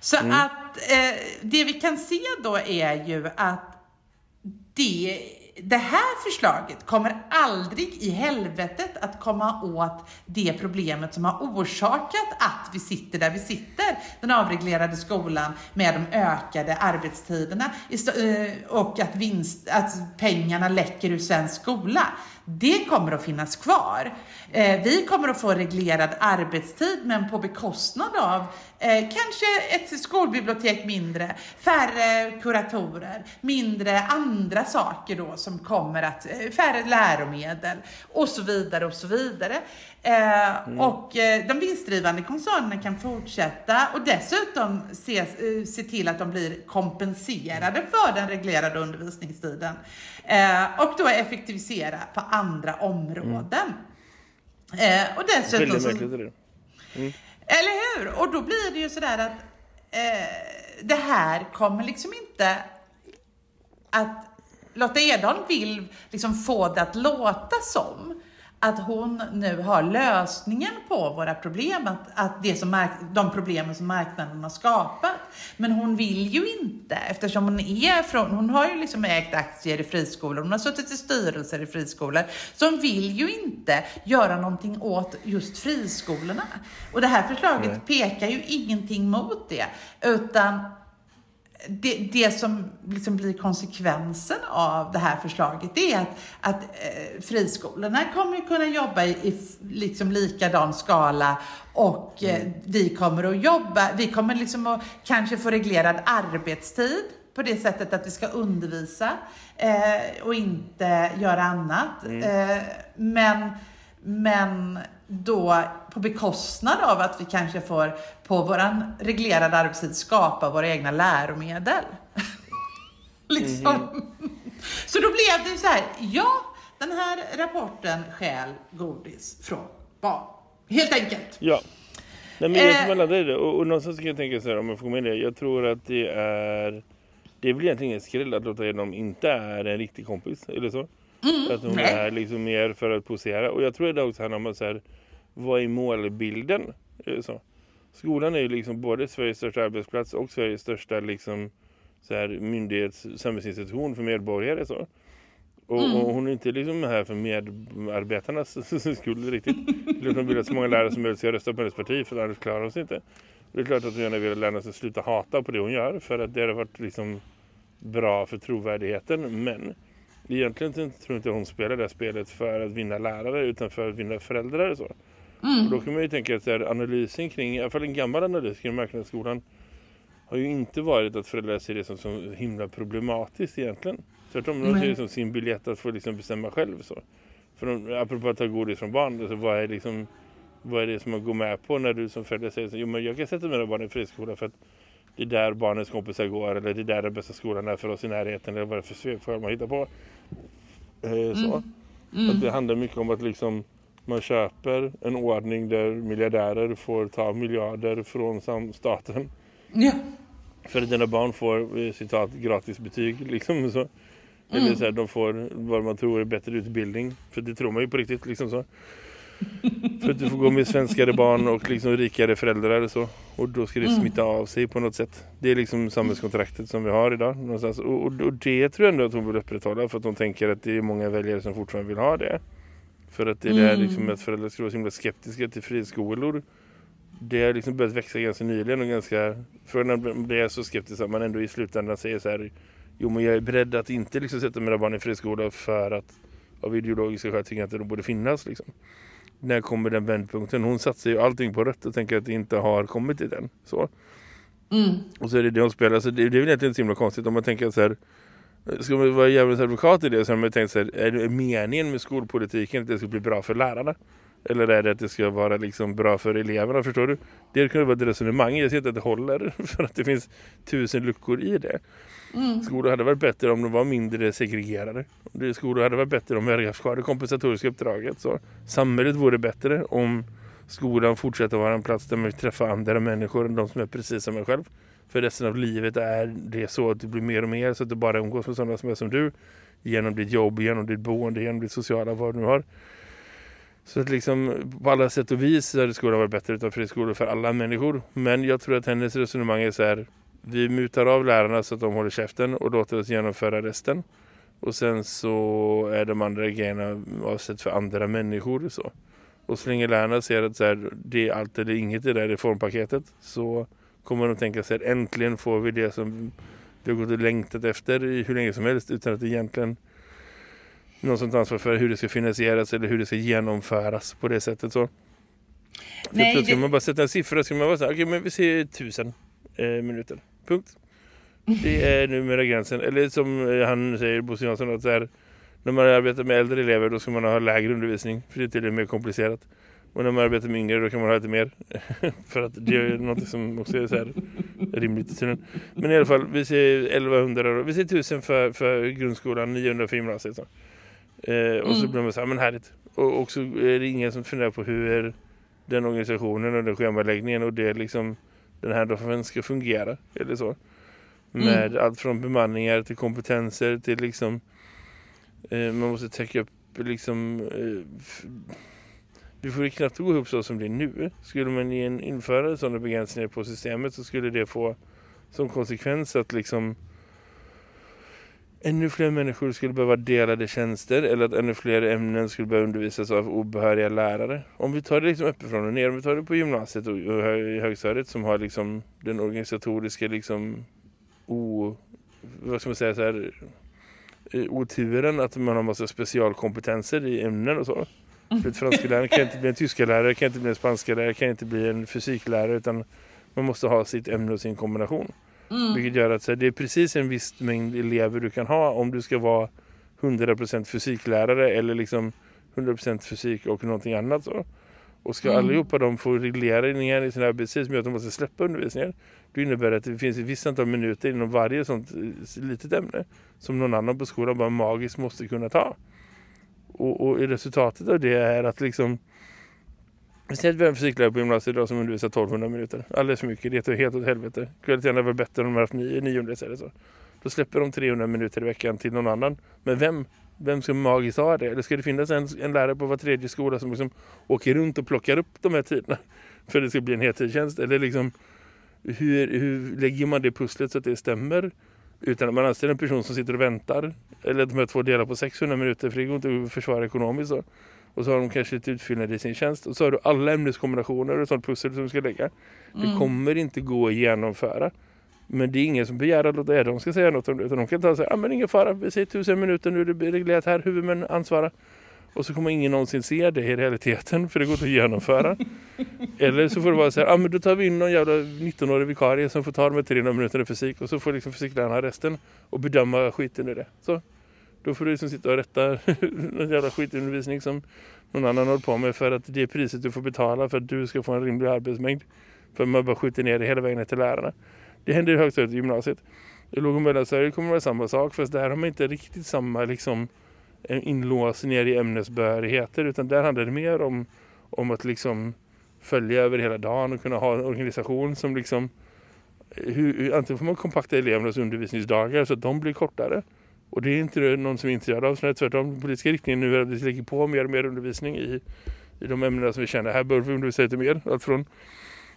Så att eh, det vi kan se då är ju att det, det här förslaget kommer aldrig i helvetet att komma åt det problemet som har orsakat att vi sitter där vi sitter, den avreglerade skolan med de ökade arbetstiderna eh, och att, vinst, att pengarna läcker ur svensk skola. Det kommer att finnas kvar. Eh, vi kommer att få reglerad arbetstid men på bekostnad av eh, kanske ett skolbibliotek mindre, färre kuratorer, mindre andra saker då som kommer att, eh, färre läromedel och så vidare och så vidare. Eh, mm. Och eh, de vinstdrivande koncernerna kan fortsätta och dessutom se, eh, se till att de blir kompenserade för den reglerade undervisningstiden. och då effektivisera på andra områden. Mm. och dessutom... Så, mm. Eller hur? Och då blir det ju sådär att eh, det här kommer liksom inte att Lotta Edholm vill liksom få det att låta som att hon nu har lösningen på våra problem, att, att det som de problemen som marknaden har skapat. Men hon vill ju inte, eftersom hon är från, hon har ju liksom ägt aktier i friskolor, hon har suttit i styrelser i friskolor, så hon vill ju inte göra någonting åt just friskolorna. Och det här förslaget Nej. pekar ju ingenting mot det, utan det, det som liksom blir konsekvensen av det här förslaget det är att, att eh, friskolorna kommer kunna jobba i, i liksom likadan skala och eh, mm. vi kommer att jobba, vi kommer liksom att kanske få reglerad arbetstid på det sättet att vi ska undervisa eh, och inte göra annat. Mm. Eh, men, men då på bekostnad av att vi kanske får på våran reglerade arbetstid skapa våra egna läromedel. (laughs) liksom. Mm. Så då blev det så här, ja, den här rapporten stjäl godis från barn. Helt enkelt. Ja. Nej, men jag eh, det och, och någonstans kan jag tänka så här, om jag får med det. Jag tror att det är det är väl egentligen ingen skräll att låta dem inte är en riktig kompis, eller så? Mm, att hon nej. är liksom mer för att posera. Och jag tror att det också handlar om att så här, vad är målbilden? Så. Skolan är ju liksom både Sveriges största arbetsplats och Sveriges största liksom, så här, myndighets samhällsinstitution för medborgare. Så. Och, mm. och, hon är inte liksom här för medarbetarnas (laughs) skull riktigt. Hon vill att så många lärare som möjligt ska rösta på hennes parti för annars klarar hon sig inte. Det är klart att hon gärna vill att lärarna ska sluta hata på det hon gör för att det har varit liksom bra för trovärdigheten. Men egentligen tror jag inte hon spelar det spelet för att vinna lärare utan för att vinna föräldrar. Så. Mm. Och då kan man ju tänka att här, analysen kring, i alla fall en gammal analys kring marknadsskolan har ju inte varit att föräldrar ser det som så himla problematiskt egentligen. Tvärtom, de ser det som sin biljett att få liksom bestämma själv. Så. För de, apropå att ta godis från barn, alltså, vad, är liksom, vad är det som man går med på när du som förälder säger så, jo men jag kan sätta mina barn i friskola för att det är där barnens kompisar går eller det är där den bästa skolan är för oss i närheten eller vad det är för svepskäl man hittar på. Eh, så. Mm. Mm. Att det handlar mycket om att liksom man köper en ordning där miljardärer får ta miljarder från staten. Ja. För att dina barn får, eh, citat, gratis betyg. Liksom så. Mm. Eller så här, de får vad man tror är bättre utbildning. För det tror man ju på riktigt. Liksom så. För att du får gå med svenskare barn och liksom rikare föräldrar så. Och då ska det mm. smitta av sig på något sätt. Det är liksom samhällskontraktet som vi har idag. Någonstans. Och, och, och det tror jag ändå att hon vill upprätthålla. För att hon tänker att det är många väljare som fortfarande vill ha det. För att det är mm. liksom att föräldrar ska vara så himla skeptiska till friskolor. Det har liksom börjat växa ganska nyligen och ganska... Från det är så skeptisk att man ändå i slutändan säger så här Jo men jag är beredd att inte liksom sätta mina barn i friskola för att av ideologiska skäl tycker jag att de borde finnas liksom. När kommer den vändpunkten? Hon satsar ju allting på rätt och tänker att det inte har kommit till den. Så. Mm. Och så är det det hon spelar. Så det, det är väl egentligen inte så himla konstigt om man tänker så här Ska man vara jävligt advokat i det så har man tänkt sig, är det meningen med skolpolitiken att det ska bli bra för lärarna? Eller är det att det ska vara liksom bra för eleverna, förstår du? Det kunde vara ett resonemang, jag ser inte att det håller (laughs) för att det finns tusen luckor i det. Mm. Skolor hade varit bättre om de var mindre segregerade. Skolor hade varit bättre om vi hade det kompensatoriska uppdraget. Så samhället vore bättre om skolan fortsätter vara en plats där man träffar andra människor än de som är precis som en själv för resten av livet är det så att du blir mer och mer så att du bara umgås med sådana som är som du genom ditt jobb, genom ditt boende, genom ditt sociala vad du nu har. Så att liksom på alla sätt och vis hade skolan varit bättre utan friskolor för alla människor. Men jag tror att hennes resonemang är så här, vi mutar av lärarna så att de håller käften och låter oss genomföra resten. Och sen så är de andra grejerna avsett för andra människor och så. Och så länge lärarna ser att så här, det är allt eller inget i det här reformpaketet så kommer de tänka sig att äntligen får vi det som vi har gått och längtat efter i hur länge som helst utan att det egentligen någon som tar ansvar för hur det ska finansieras eller hur det ska genomföras på det sättet så. Nej, för ska det... man bara sätta en siffra ska man vara så här, okej men vi ser tusen eh, minuter. Punkt. Det är numera gränsen. Eller som eh, han säger, Bosse Jansson, att så här, när man arbetar med äldre elever då ska man ha lägre undervisning. För det är tydligen mer komplicerat. Och när man arbetar med yngre då kan man ha lite mer. (laughs) för att det är något som också är så här rimligt. Men i alla fall, vi ser 1100, vi ser 1000 för, för grundskolan, 900 för gymnasiet. Så. Eh, och mm. så blir man så här, men härligt. Och också är det ingen som funderar på hur den organisationen och den schemaläggningen och det liksom den här dagen ska fungera. Eller så. Med mm. allt från bemanningar till kompetenser till liksom eh, man måste täcka upp liksom eh, det får ju knappt gå ihop så som det är nu. Skulle man införa sådana begränsningar på systemet så skulle det få som konsekvens att liksom ännu fler människor skulle behöva delade tjänster eller att ännu fler ämnen skulle behöva undervisas av obehöriga lärare. Om vi tar det liksom uppifrån och ner, om vi tar det på gymnasiet och i högstadiet som har liksom den organisatoriska liksom o, vad ska man säga så här eh, oturen att man har massa specialkompetenser i ämnen och så. För lärare kan inte bli en tyska lärare, kan inte bli en spanska lärare, kan inte bli en fysiklärare utan man måste ha sitt ämne och sin kombination. Mm. Vilket gör att så här, det är precis en viss mängd elever du kan ha om du ska vara 100% fysiklärare eller liksom 100% fysik och någonting annat så. Och ska mm. allihopa de få regleringar i sin arbetstid som gör att de måste släppa undervisningen då innebär det att det finns ett visst antal minuter inom varje sånt eh, litet ämne som någon annan på skolan bara magiskt måste kunna ta. Och, och resultatet av det är att liksom Säg att vi har en fysiklärare på gymnasiet idag som undervisar 1200 minuter. Alldeles för mycket, det är helt åt helvete. Kvaliteten är väl bättre om de har haft 900 eller så. Då släpper de 300 minuter i veckan till någon annan. Men vem? Vem ska magiskt ha det? Eller ska det finnas en, en lärare på var tredje skola som liksom åker runt och plockar upp de här tiderna? (laughs) För att det ska bli en heltidstjänst? Eller liksom, hur, hur lägger man det pusslet så att det stämmer? Utan att man anställer en person som sitter och väntar. Eller de här två delar på 600 minuter. För det går inte att försvara ekonomiskt så. Och så har de kanske lite utfyllnad i sin tjänst. Och så har du alla ämneskombinationer och sånt pussel som du ska lägga. Mm. Det kommer inte gå att genomföra. Men det är ingen som begär att låta de ska säga något om det. Utan de kan ta och säga, ja men ingen fara, vi säger tusen minuter nu, det blir reglerat här, huvudmän ansvara. Och så kommer ingen någonsin se det i realiteten för det går inte att genomföra. Eller så får det vara så här, ja ah, men då tar vi in någon jävla 19-årig vikarie som får ta de här 300 minuterna i fysik och så får liksom fysiklärarna resten och bedöma skiten i det. Så då får du liksom sitta och rätta (laughs) någon jävla skitundervisning som någon annan håller på med för att det är priset du får betala för att du ska få en rimlig arbetsmängd. För man bara skjuter ner det hela vägen till lärarna. Det händer i högstadiet i gymnasiet. I låg- och mellanstadiet kommer det vara samma sak fast där har man inte riktigt samma liksom Eh, inlåsningar i ämnesbehörigheter utan där handlar det mer om, om att liksom följa över hela dagen och kunna ha en organisation som liksom eh, hur, antingen får man kompakta elevernas undervisningsdagar så att de blir kortare. Och det är inte någon som är intresserad av snarare tvärtom politiska riktningen nu är att vi lägger på mer och mer undervisning i, i de ämnena som vi känner här bör vi undervisa lite mer. Allt från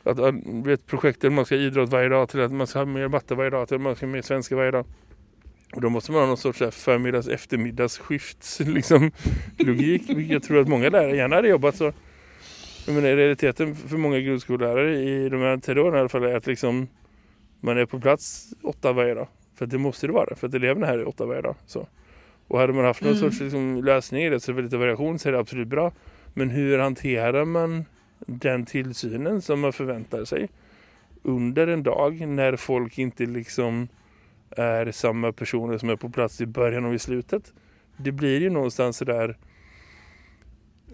att vet, projekt där man ska idrott varje dag till att man ska ha mer matte varje dag till att man ska ha mer svenska varje dag och då måste man ha någon sorts förmiddags eftermiddagsskift (laughs) liksom, logik. Jag tror att många lärare gärna hade jobbat så. Men realiteten för många grundskollärare i de här tre åren i alla fall är att liksom, man är på plats åtta varje dag. För det måste det vara, för att eleverna här är åtta varje dag. Så. Och hade man haft någon mm. sorts liksom, lösning i det så är det lite variation så är det absolut bra. Men hur hanterar man den tillsynen som man förväntar sig under en dag när folk inte liksom är samma personer som är på plats i början och i slutet. Det blir ju någonstans sådär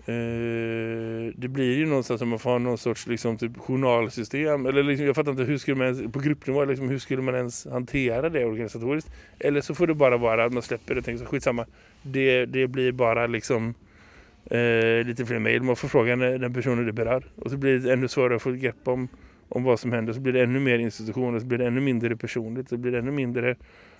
eh, det blir ju någonstans som man får ha någon sorts liksom, typ, journalsystem. Eller liksom, jag fattar inte hur skulle man ens, på gruppnivå liksom, hur skulle man ens hantera det organisatoriskt? Eller så får det bara vara att man släpper det och tänker så skitsamma. Det, det blir bara liksom eh, lite fler mejl. Man får fråga när den personen det berör. Och så blir det ännu svårare att få grepp om om vad som händer så blir det ännu mer institutioner, så blir det ännu mindre personligt, så blir det ännu mindre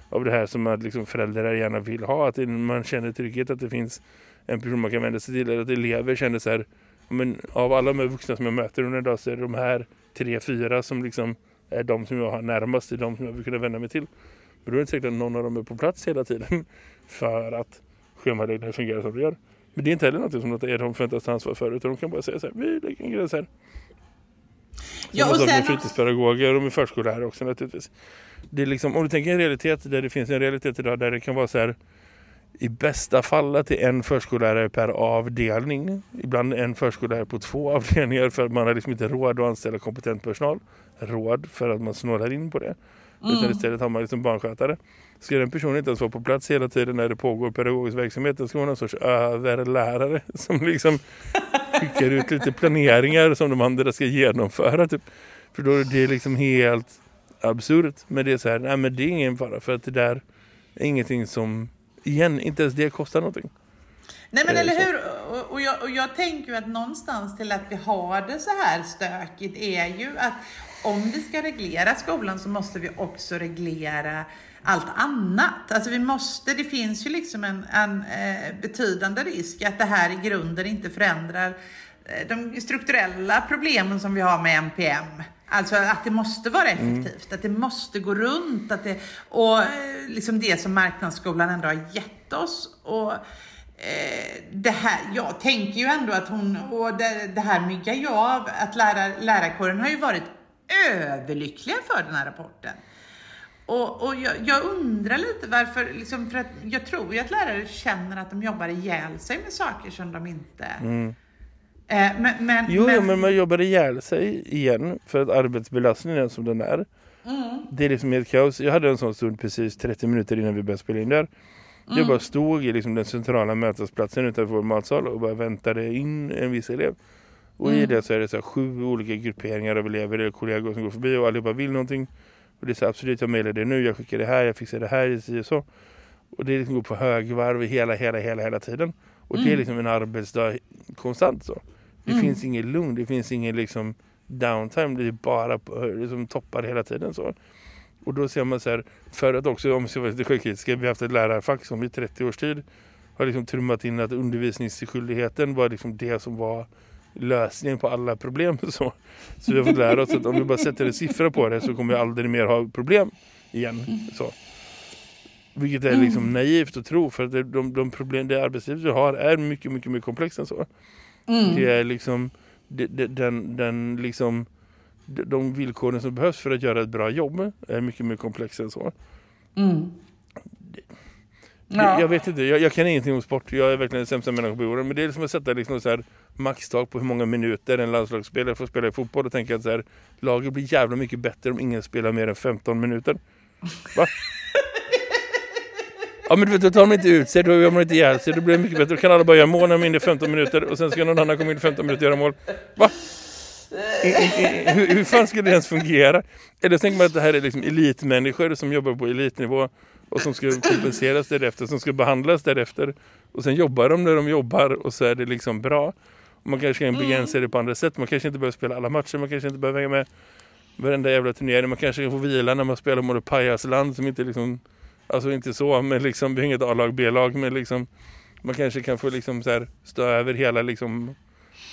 av det här som att liksom föräldrar gärna vill ha, att man känner trygghet att det finns en person man kan vända sig till, eller att elever känner så här, men av alla de här vuxna som jag möter under en dag så är det de här tre, fyra som liksom är de som jag har närmast, är de som jag vill kunna vända mig till. Men då är det inte säkert att någon av dem är på plats hela tiden. (laughs) för att schemaläggningen fungerar som det gör. Men det är inte heller något som de förväntas ta ansvar för utan de kan bara säga så här, vi lägger en gräns här. Ja, och sen... med fritidspedagoger och med förskollärare också naturligtvis. Det är liksom, om du tänker en realitet där det finns en realitet idag där det kan vara så här i bästa fall att det är en förskollärare per avdelning. Ibland en förskollärare på två avdelningar för att man har liksom inte råd att anställa kompetent personal. Råd för att man snålar in på det. Mm. Utan istället har man liksom barnskötare. Ska den personen inte ens vara på plats hela tiden när det pågår pedagogisk verksamhet då ska man ha en sorts överlärare som liksom skickar ut lite planeringar som de andra ska genomföra. Typ. För då är det liksom helt absurt. Men det är så här, nej men det är ingen fara för att det där är ingenting som, igen, inte ens det kostar någonting. Nej men eller hur, och, och, jag, och jag tänker ju att någonstans till att vi har det så här stökigt är ju att om vi ska reglera skolan så måste vi också reglera allt annat. Alltså vi måste, det finns ju liksom en, en eh, betydande risk att det här i grunden inte förändrar eh, de strukturella problemen som vi har med NPM. Alltså att det måste vara mm. effektivt, mm. att det måste gå runt, att det, och eh, liksom det som marknadsskolan ändå har gett oss. Och, eh, det här, jag tänker ju ändå att hon, och det, det här myggar jag av, att lärar, lärarkåren har ju varit överlyckliga för den här rapporten. Och, och jag, jag, undrar lite varför, liksom, för att jag tror ju att lärare känner att de jobbar ihjäl sig med saker som de inte... Mm. Eh, men, men, jo, men... men man jobbar ihjäl sig igen för att arbetsbelastningen är som den är. Mm. Det är liksom helt kaos. Jag hade en sån stund precis 30 minuter innan vi började spela in där. Mm. Jag bara stod i liksom den centrala mötesplatsen utanför vår matsal och bara väntade in en viss elev. Och mm. i det så är det så sju olika grupperingar av elever eller kollegor som går förbi och allihopa vill någonting. Och det är så absolut, jag mejlar det nu, jag skickar det här, jag fixar det här, och så. Och det liksom går på högvarv hela, hela, hela, hela tiden. Och mm. det är mm. liksom en arbetsdag konstant så. Det mm. finns ingen lugn, det finns ingen liksom downtime, det är bara liksom toppar hela tiden så. Och då ser man så här, för att också, om vi ska vara lite självkritiska, vi har haft ett lärarfack som i 30 års tid har liksom trummat in att undervisningsskyldigheten var liksom det som var lösningen på alla problem. Så, så vi har fått lära oss att om vi bara sätter en siffra på det så kommer vi aldrig mer ha problem igen. Så. Vilket är liksom mm. naivt att tro för att det, de, de problem det arbetslivet vi har är mycket, mycket mer komplext än så. Mm. Det är liksom det, det, den, den liksom de villkoren som behövs för att göra ett bra jobb är mycket mer komplexa än så. Mm. Ja. Jag vet inte, jag, jag, kan ingenting om sport. Jag är verkligen den sämsta människan på jorden. Men det är som att sätta liksom så här maxtag på hur många minuter en landslagsspelare får spela i fotboll. Och tänka att så här, laget blir jävla mycket bättre om ingen spelar mer än 15 minuter. Va? (laughs) Ja men du vet, då tar de inte ut sig, då gör man inte ihjäl sig, då blir det mycket bättre. Då kan alla bara göra mål när de är inne i 15 minuter och sen ska någon annan komma in i 15 minuter och göra mål. Va? I, i, i, hur, hur fan skulle det ens fungera? Eller tänker man att det här är liksom elitmänniskor som jobbar på elitnivå och som ska kompenseras därefter, som ska behandlas därefter. Och sen jobbar de när de jobbar och så är det liksom bra. Man kanske kan begränsa det på andra sätt. Man kanske inte behöver spela alla matcher, man kanske inte behöver hänga med varenda jävla turnering. Man kanske kan få vila när man spelar mot ett pajasland som inte liksom, alltså inte så, men liksom, vi har inget A-lag, B-lag, men liksom, man kanske kan få liksom så här, stå över hela liksom,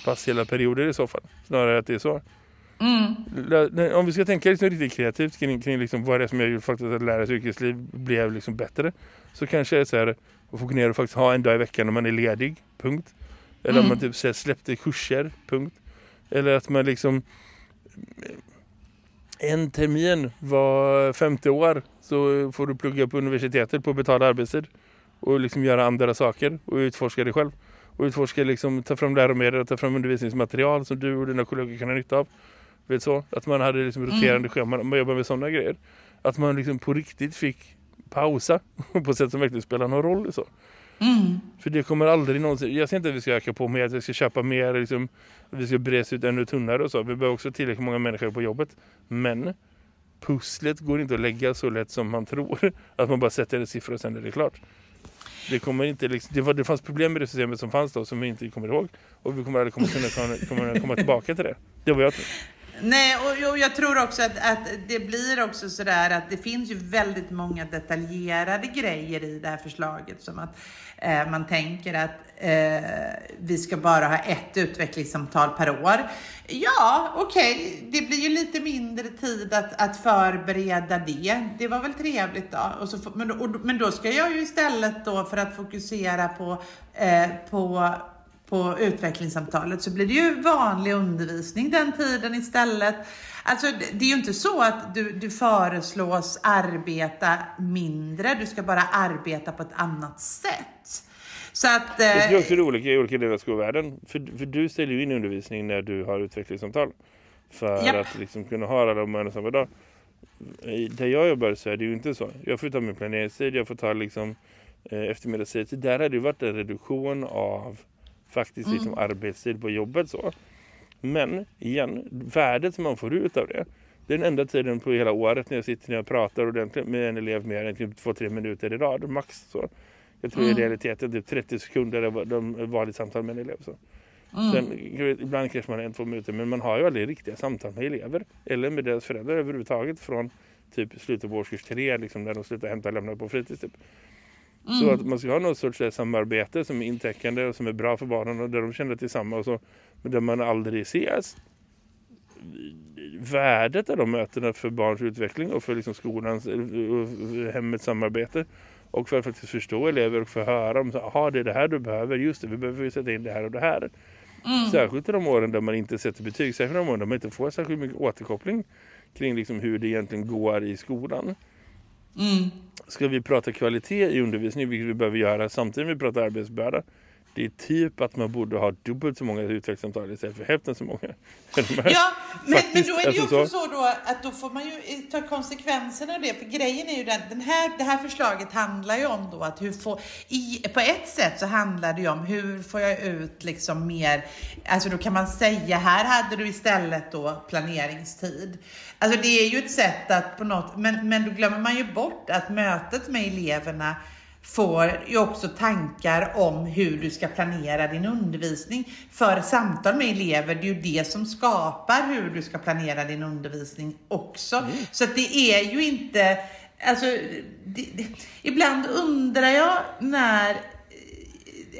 pass hela perioder i så fall. Snarare att det är så. Mm. Om vi ska tänka liksom riktigt kreativt kring, kring liksom vad det är som gör faktiskt att lärares yrkesliv blev liksom bättre så kanske det är så här att ner och faktiskt ha en dag i veckan när man är ledig, punkt. Eller mm. om man typ så här, släppte kurser, punkt. Eller att man liksom en termin var 50 år så får du plugga på universitetet på betald arbetstid och liksom göra andra saker och utforska dig själv. Och utforska liksom, ta fram läromedel och ta fram undervisningsmaterial som du och dina kollegor kan ha nytta av. Vet så? Att man hade liksom roterande mm. scheman man jobbar med sådana grejer. Att man liksom på riktigt fick pausa (laughs) på sätt som verkligen spelar någon roll. Så. Mm. För det kommer aldrig någonsin... Jag säger inte att vi ska öka på mer, att vi ska köpa mer, liksom, att vi ska bres ut ännu tunnare och så. Vi behöver också tillräckligt många människor på jobbet. Men pusslet går inte att lägga så lätt som man tror. (laughs) Att man bara sätter en siffra och sen är det klart. Det, kommer inte, liksom, det, var, det fanns problem med det systemet som fanns då som vi inte kommer ihåg. Och vi kommer aldrig komma, kunna komma, komma tillbaka till det. Det var jag tror. Nej, och, och jag tror också att, att det blir också sådär att det finns ju väldigt många detaljerade grejer i det här förslaget. Som att eh, man tänker att eh, vi ska bara ha ett utvecklingssamtal per år. Ja, okej, okay. det blir ju lite mindre tid att, att förbereda det. Det var väl trevligt då. Och så, men, och, men då ska jag ju istället då för att fokusera på, eh, på på utvecklingssamtalet så blir det ju vanlig undervisning den tiden istället. Alltså det är ju inte så att du, du föreslås arbeta mindre, du ska bara arbeta på ett annat sätt. Så att, det är eh, också roligt i olika delar av skolvärlden. För, för du ställer ju in undervisning när du har utvecklingssamtal. För yep. att liksom kunna ha alla de en samma dag. Där jag jobbar så är det ju inte så. Jag får ta min planeringstid, jag får ta liksom eh, eftermiddagstid. Där har det varit en reduktion av faktiskt liksom mm. arbetstid på jobbet så. Men igen, värdet som man får ut av det det är den enda tiden på hela året när jag sitter och pratar ordentligt med en elev mer än typ två-tre minuter i rad, max så. Jag tror mm. i realiteten typ 30 sekunder är de vanligt samtal med en elev så. Mm. Sen, ibland kanske man har en, två minuter men man har ju aldrig riktiga samtal med elever eller med deras föräldrar överhuvudtaget från typ slutet på årskurs tre liksom när de slutar hämta och lämna på fritids typ. Mm. Så att man ska ha något sorts eh, samarbete som är intäckande och som är bra för barnen och där de känner tillsammans och men där man aldrig ses. Värdet av de mötena för barns utveckling och för liksom skolans och eh, hemmets samarbete och för att faktiskt förstå elever och förhöra om att det är det här du behöver, just det, vi behöver sätta in det här och det här. Mm. Särskilt i de åren där man inte sätter betyg, särskilt i de åren där man inte får särskilt mycket återkoppling kring liksom hur det egentligen går i skolan. Mm. Ska vi prata kvalitet i undervisning, vilket vi behöver göra samtidigt som vi pratar arbetsbörda, det är typ att man borde ha dubbelt så många utvecklingssamtal istället för hälften så många. Ja, (laughs) men, men då är det ju alltså också så, då att då får man ju ta konsekvenserna av det. För grejen är ju den, den här, det här förslaget handlar ju om då att hur få, i, på ett sätt så handlar det ju om hur får jag ut liksom mer, alltså då kan man säga här hade du istället då planeringstid. Alltså det är ju ett sätt att på något, men, men då glömmer man ju bort att mötet med eleverna får ju också tankar om hur du ska planera din undervisning. För samtal med elever, det är ju det som skapar hur du ska planera din undervisning också. Mm. Så att det är ju inte, alltså, det, det, ibland undrar jag när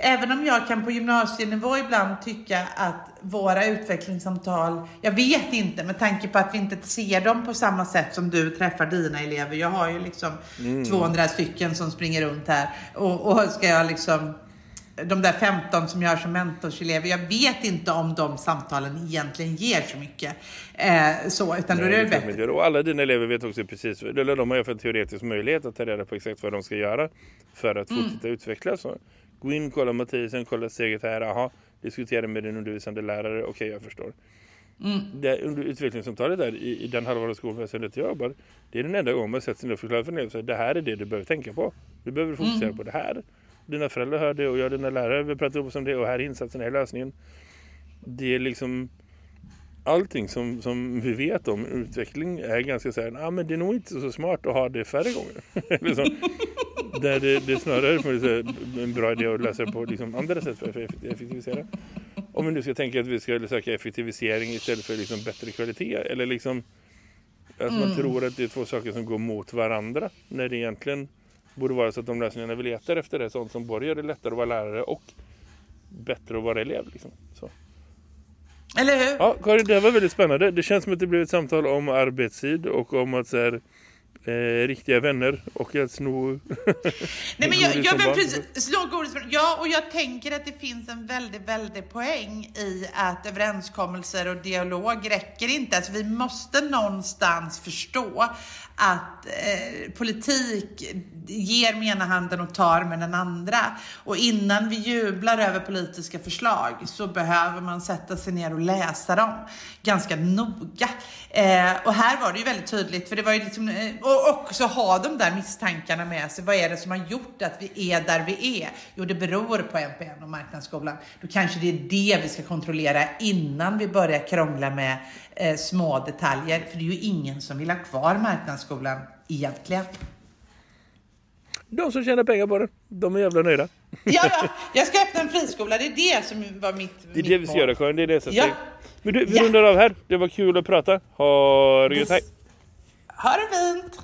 även om jag kan på gymnasienivå ibland tycka att våra utvecklingssamtal, jag vet inte med tanke på att vi inte ser dem på samma sätt som du träffar dina elever. Jag har ju liksom mm. 200 stycken som springer runt här och, och ska jag liksom de där 15 som jag har som mentorselever, jag vet inte om de samtalen egentligen ger så mycket. Eh, så, utan Nej, då är det, det bättre. Och alla dina elever vet också precis, eller de har ju en teoretisk möjlighet att ta reda på exakt vad de ska göra för att mm. fortsätta utvecklas. Gå in, kolla Matthiesen, kolla steget här, aha, diskutera med din undervisande lärare, okej okay, jag förstår. Mm. Det, under utvecklingssamtalet där i, i den halva skolväsendet jag jobbar, det är den enda gången man sätter sig ner och förklarar för elever, det här är det du behöver tänka på. Du behöver fokusera mm. på det här. Dina föräldrar hör det och jag dina lärare vi pratar upp om det och här är insatsen, här är lösningen. Det är liksom allting som, som vi vet om utveckling är ganska så här, ah, men det är nog inte så smart att ha det färre gånger. (laughs) liksom, där det, det snarare för en bra idé att lösa det på liksom, andra sätt för att effektivisera. Om vi nu ska tänka att vi ska söka effektivisering istället för liksom, bättre kvalitet. Eller liksom att man mm. tror att det är två saker som går mot varandra. När det egentligen borde vara så att de lösningarna vi letar efter är sånt som både gör det lättare att vara lärare och bättre att vara elev. Liksom. Så. Eller hur? Ja, Karin, det var väldigt spännande. Det känns som att det blev ett samtal om arbetstid och om att så här, eh, riktiga vänner och att sno Nej men (laughs) jag, jag men precis, Ja, och jag tänker att det finns en väldigt, väldigt poäng i att överenskommelser och dialog räcker inte. Alltså vi måste någonstans förstå att eh, politik ger med ena handen och tar med den andra. Och innan vi jublar över politiska förslag så behöver man sätta sig ner och läsa dem ganska noga. Eh, och här var det ju väldigt tydligt, för det var ju liksom, eh, och också ha de där misstankarna med sig. Vad är det som har gjort att vi är där vi är? Jo, det beror på NPN och marknadsskolan. Då kanske det är det vi ska kontrollera innan vi börjar krångla med eh, små detaljer. För det är ju ingen som vill ha kvar marknadsskolan egentligen. De som tjänar pengar på det, de är jävla nöjda. Ja, ja, jag ska öppna en friskola. Det är det som var mitt Det är mitt det vi ska mål. göra Karin, det är det som Ja. Men du, vi Ja. rundar av här. Det var kul att prata. Ha det gött, hej! Ha det fint!